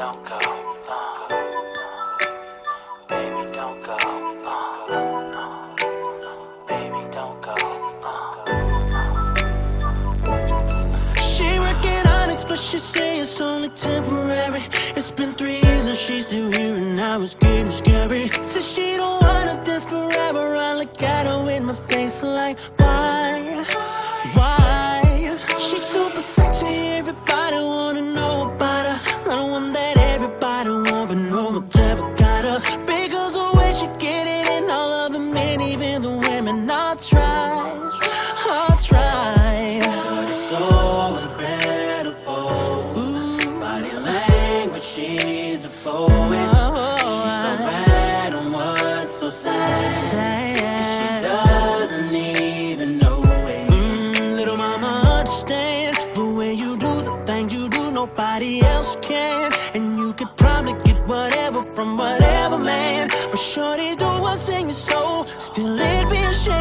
don't go. Uh, baby, don't go. Uh, baby, don't go. Uh. She working Onyx, but she say it's only temporary. It's been three years and she's still here, and now it's getting scary. Says she don't wanna dance forever. I look at her with my face like, why? Why? Nobody else can. And you could probably get whatever from whatever man. But shorty do what's in your soul. Still it'd be a shame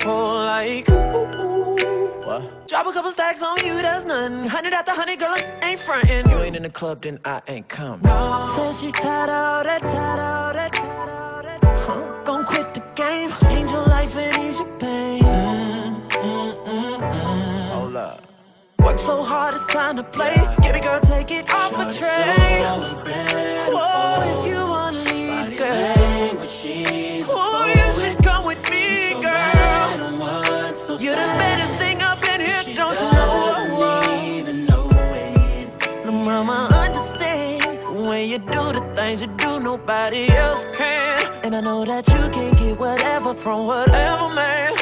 sliding down that pole like, ooh, ooh. What? Drop a couple stacks on you, that's nothing. Hundred after hundred, girl, I ain't frontin'. You ain't in the club, then I ain't coming. Says you tired of that, tired of that, tired of that. Huh? Gon' quit the game, change your life and ease your pain. Mm, mm, mm, Hold up. Work so hard, it's time to play. Give me, girl, take it off a tray. So you do the things you do, nobody else can. And I know that you can get whatever from whatever man.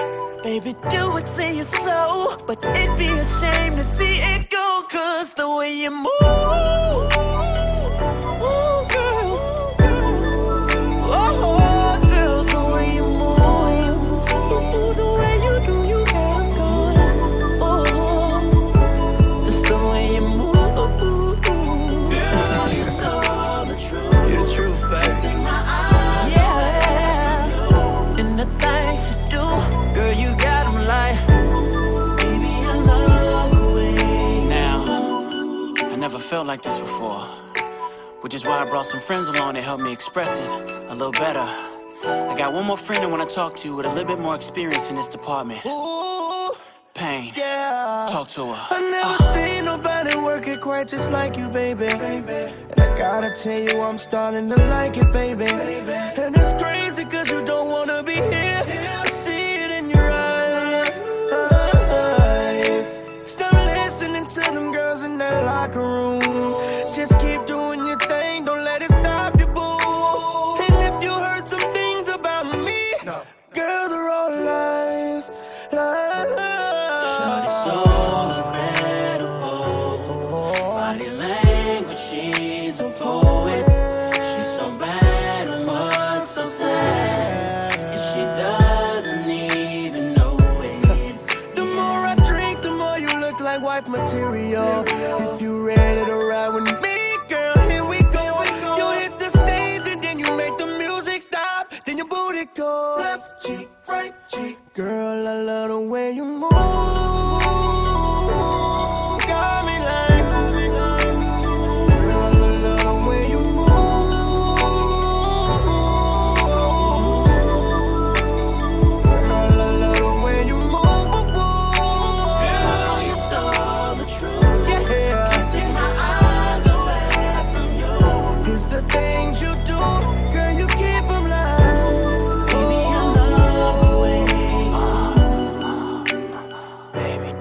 Baby, do it in your soul, but it'd be a shame to see it go, cause the way you move. Felt like this before, which is why I brought some friends along to help me express it a little better. I got one more friend I want to talk to with a little bit more experience in this department. Ooh, Pain. yeah. Talk to her. I never uh. seen nobody work it quite just like you, baby. And I gotta tell you, I'm starting to like it, baby. And Just keep doing your thing, don't let it stop you, boo. And if you heard some things about me, girl, they're all lies, lies.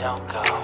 don't go.